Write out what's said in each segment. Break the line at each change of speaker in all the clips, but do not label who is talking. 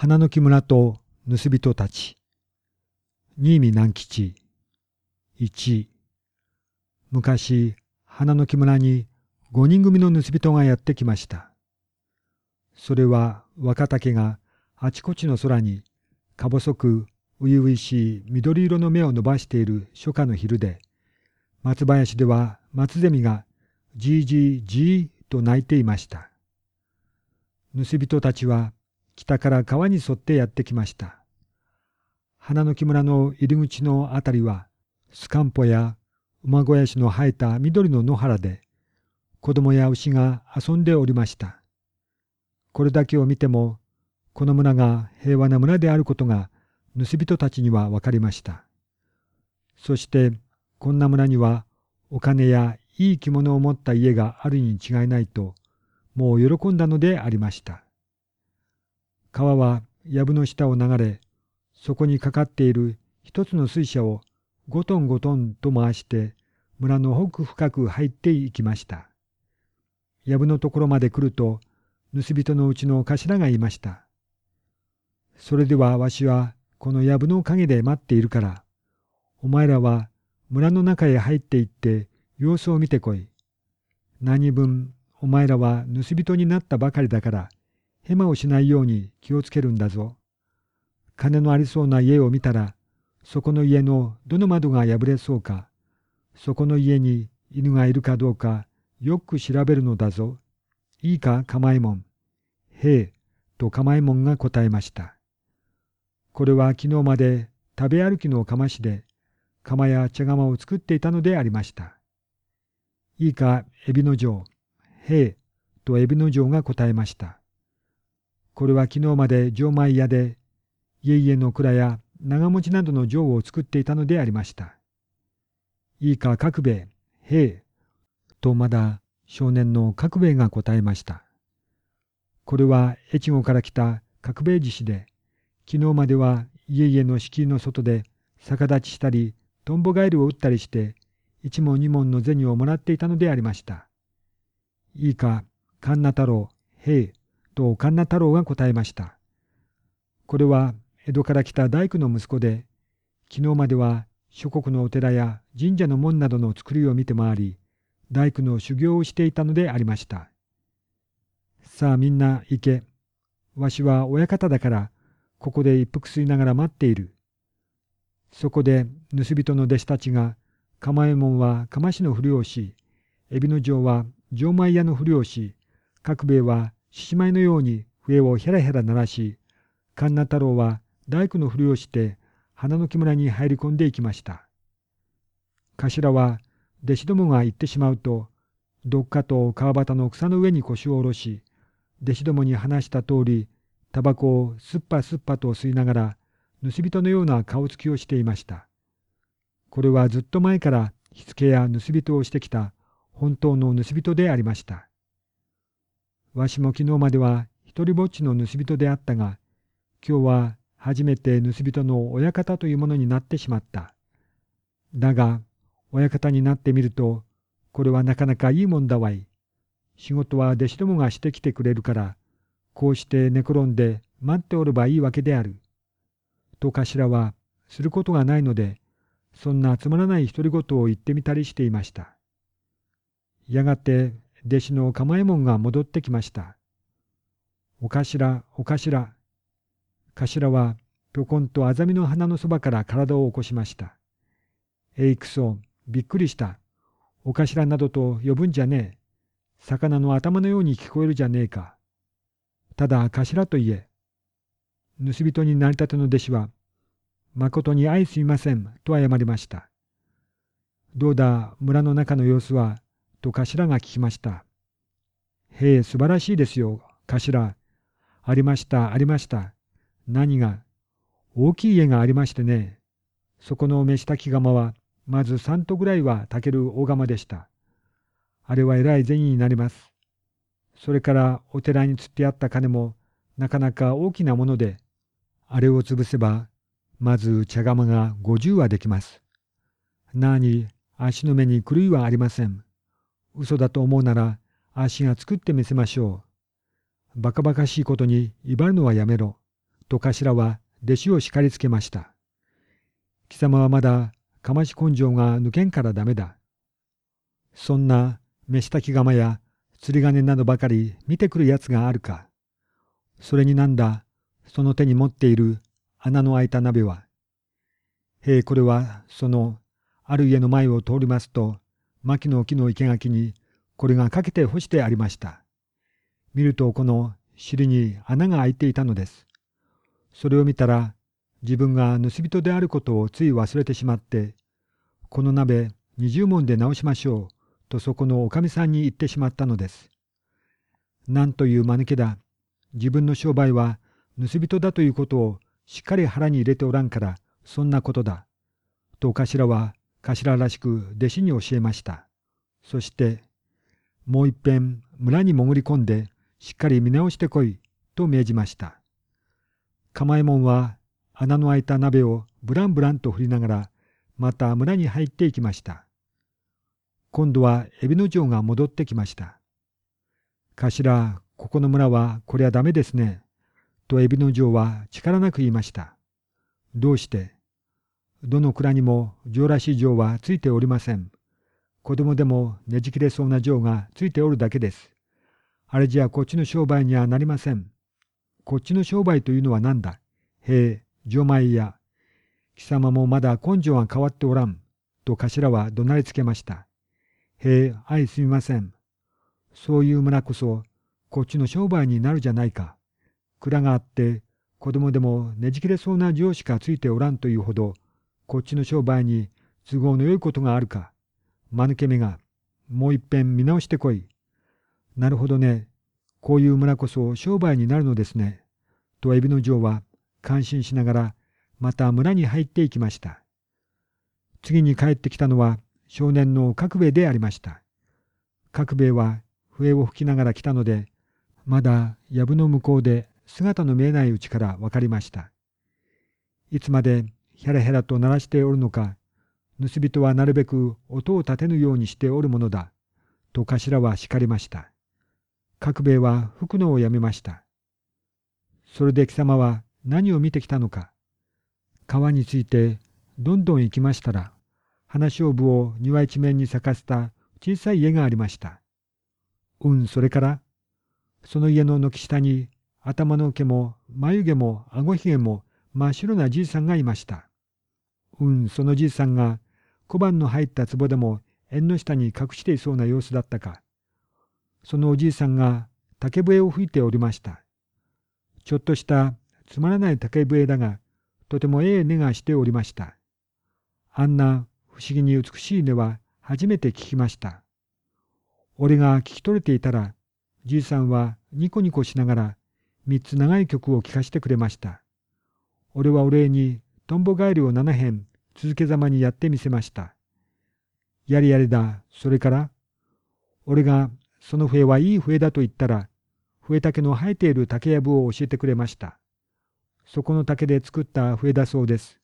花の木村と盗人たち。新見南吉。一。昔花の木村に五人組の盗人がやってきました。それは若竹があちこちの空にか細く初々しい緑色の目を伸ばしている初夏の昼で松林では松ゼミがじいじいじいと鳴いていました。盗人たちは北から川に沿ってやってきました。花の木村の入り口のあたりは、スカンポや馬小屋しの生えた緑の野原で、子供や牛が遊んでおりました。これだけを見ても、この村が平和な村であることが盗人たちには分かりました。そして、こんな村にはお金やいい着物を持った家があるに違いないと、もう喜んだのでありました。川は藪の下を流れ、そこにかかっている一つの水車をゴトンゴトンと回して村の奥深く入っていきました。藪のところまで来ると盗人のうちの頭がいました。それではわしはこの藪の陰で待っているから、お前らは村の中へ入って行って様子を見てこい。何分お前らは盗人になったばかりだからヘマをしないように気をつけるんだぞ。金のありそうな家を見たら、そこの家のどの窓が破れそうか、そこの家に犬がいるかどうか、よく調べるのだぞ。いいか、かまいもん。へえ、とかまいもんが答えました。これは昨日まで食べ歩きの釜しで、釜や茶釜を作っていたのでありました。いいか、エビの城。へえ、とエビの城が答えました。これは昨日まで錠前屋で家々の蔵や長持ちなどの錠を作っていたのでありました。いいか角兵衛、へえ、とまだ少年の角兵衛が答えました。これは越後から来た角兵衛獅子で、昨日までは家々の敷居の外で逆立ちしたり、トンボガエルを打ったりして、一問二問の銭をもらっていたのでありました。いいか、神奈太郎、へえ、と神奈太郎が答えました。これは江戸から来た大工の息子で、昨日までは諸国のお寺や神社の門などの作りを見て回り、大工の修行をしていたのでありました。さあみんな行け。わしは親方だから、ここで一服吸いながら待っている。そこで盗人の弟子たちが、釜右衛門は釜師のふりをし、海老の城は錠前屋のふりをし、角兵衛は獅子舞のように笛をヘラヘラ鳴らし、神奈太郎は大工のふりをして花の木村に入り込んでいきました。頭は弟子どもが行ってしまうと、どっかと川端の草の上に腰を下ろし、弟子どもに話した通り、タバコをすっぱすっぱと吸いながら、盗人のような顔つきをしていました。これはずっと前から火付けや盗人をしてきた本当の盗人でありました。わしも昨日までは一りぼっちの盗人であったが、今日は初めて盗人の親方というものになってしまった。だが、親方になってみると、これはなかなかいいもんだわい。仕事は弟子どもがしてきてくれるから、こうして寝転んで待っておればいいわけである。と頭は、することがないので、そんなつまらない独り言を言ってみたりしていました。やがて弟子の釜右衛門が戻ってきました。お頭、お頭。頭はぴょこんとあざみの花のそばから体を起こしました。えいくそ、びっくりした。お頭などと呼ぶんじゃねえ。魚の頭のように聞こえるじゃねえか。ただ頭と言え。盗人になりたての弟子は、まことに愛すみません、と謝りました。どうだ、村の中の様子は、と頭が聞きました。へえ、素晴らしいですよ、頭。ありました、ありました。何が？大きい家がありましてね。そこの飯炊き釜は、まず3とぐらいは炊ける大釜でした。あれはえらい銭になります。それからお寺に釣ってあった金も、なかなか大きなもので、あれを潰せば、まず茶釜が50はできます。なあに、足の目に狂いはありません。嘘だと思うなら足が作ってみせましょう。バカバカしいことに威張るのはやめろ。と頭は弟子を叱りつけました。貴様はまだかまし根性が抜けんからダメだ。そんな飯炊き釜や釣り鐘などばかり見てくるやつがあるか。それになんだ、その手に持っている穴の開いた鍋は。へえ、これは、その、ある家の前を通りますと、牧の木の生垣に、これがかけて干してありました。見ると、この尻に穴が開いていたのです。それを見たら、自分が盗人であることをつい忘れてしまって、この鍋二十文で直しましょう、とそこのおかみさんに言ってしまったのです。なんという間抜けだ。自分の商売は盗人だということをしっかり腹に入れておらんから、そんなことだ。とお頭は頭らしく弟子に教えました。そして、もう一遍村に潜り込んでしっかり見直してこいと命じました。釜右衛門は穴の開いた鍋をブランブランと振りながらまた村に入っていきました。今度はエビの城が戻ってきました。頭、ここの村はこりゃダメですね。とエビの城は力なく言いました。どうしてどの蔵にも城らしい城はついておりません。子供でもねじ切れそうな城がついておるだけです。あれじゃこっちの商売にはなりません。こっちの商売というのは何だ？へえ、錠前や、貴様もまだ根性は変わっておらん、と頭は怒鳴りつけました。へえ、あいすみません。そういう村こそ、こっちの商売になるじゃないか。蔵があって、子供でもねじ切れそうな上しかついておらんというほど、こっちの商売に都合の良いことがあるか。間抜け目が、もう一遍見直してこい。なるほどね。こういう村こそ商売になるのですね。とエビの城は感心しながらまた村に入っていきました。次に帰ってきたのは少年の角兵衛でありました。角兵衛は笛を吹きながら来たので、まだ藪の向こうで姿の見えないうちから分かりました。いつまでヘラヘラと鳴らしておるのか、盗人はなるべく音を立てぬようにしておるものだ、と頭は叱りました。角兵衛は吹くのをやめました。それで貴様は何を見てきたのか。川についてどんどん行きましたら、花勝負を庭一面に咲かせた小さい家がありました。うん、それから、その家の軒下に頭の毛も眉毛も顎ひげも真っ白なじいさんがいました。うん、そのじいさんが小判の入った壺でも縁の下に隠していそうな様子だったか。そのおじいさんが竹笛を吹いておりました。ちょっとしたつまらない竹笛だが、とてもええ音がしておりました。あんな不思議に美しい音は初めて聞きました。俺が聞き取れていたら、じいさんはニコニコしながら三つ長い曲を聴かせてくれました。俺はお礼にトンボ帰りを七編続けざまにやってみせました。やれやれだ、それから俺がその笛はいい笛だと言ったら、笛竹の生えている竹やぶを教えてくれました。そこの竹で作った笛だそうです。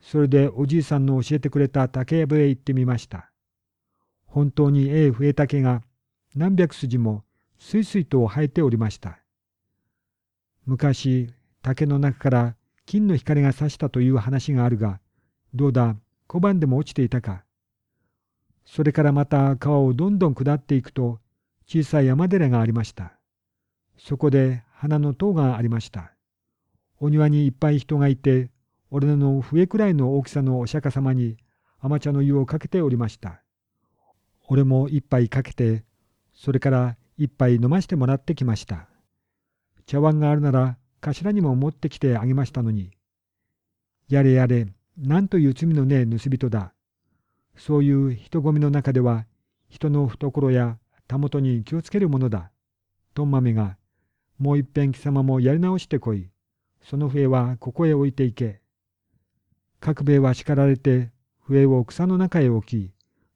それでおじいさんの教えてくれた竹やぶへ行ってみました。本当にええ笛竹が何百筋もすいすいと生えておりました。昔、竹の中から金の光が差したという話があるが、どうだ、小判でも落ちていたか？それからまた川をどんどん下っていくと、小さい山寺がありました。そこで花の塔がありました。お庭にいっぱい人がいて、俺の笛くらいの大きさのお釈迦様に甘茶の湯をかけておりました。俺も一杯かけて、それから一杯飲ましてもらってきました。茶碗があるなら頭にも持ってきてあげましたのに。やれやれ、なんという罪のねえ盗人だ。そういう人混みの中では、人の懐やたもとに気をつけるものだ。とんまめが、もういっぺん貴様もやり直してこい。その笛はここへ置いていけ。角兵衛は叱られて笛を草の中へ置き、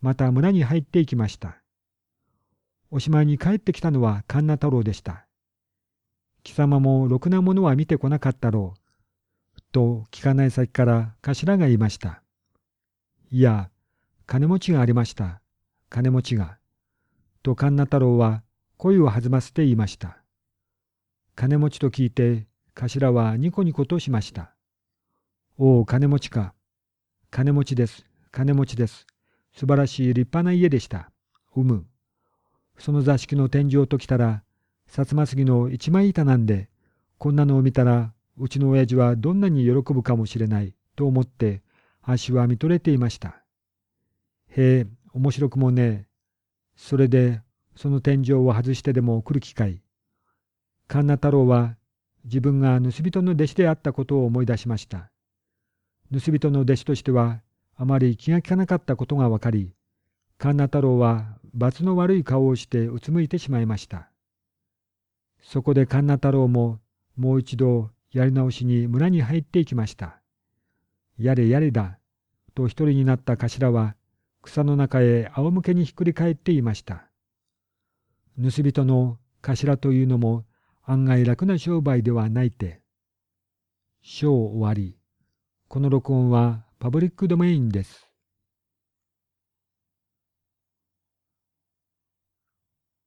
また村に入っていきました。おしまいに帰ってきたのは神奈太郎でした。貴様もろくなものは見てこなかったろう。と聞かない先から頭が言いました。いや、金持ちがありました。金持ちが。と神奈太郎は声を弾ませて言いました。金持ちと聞いて頭はニコニコとしました。おお、金持ちか。金持ちです。金持ちです。素晴らしい立派な家でした。うむ。その座敷の天井ときたら、薩摩杉の一枚板なんで、こんなのを見たら、うちの親父はどんなに喜ぶかもしれないと思って、足は見とれていました。へえ、面白くもねえ。それで、その天井を外してでも来る機会。神奈太郎は自分が盗人の弟子であったことを思い出しました。盗人の弟子としてはあまり気が利かなかったことが分かり、神奈太郎は罰の悪い顔をしてうつむいてしまいました。そこで神奈太郎ももう一度やり直しに村に入っていきました。やれやれだ、と一人になった頭は草の中へ仰向けにひっくり返っていました。盗人の頭というのも案外楽な商売ではないて。章終わり。この録音はパブリックドメインです。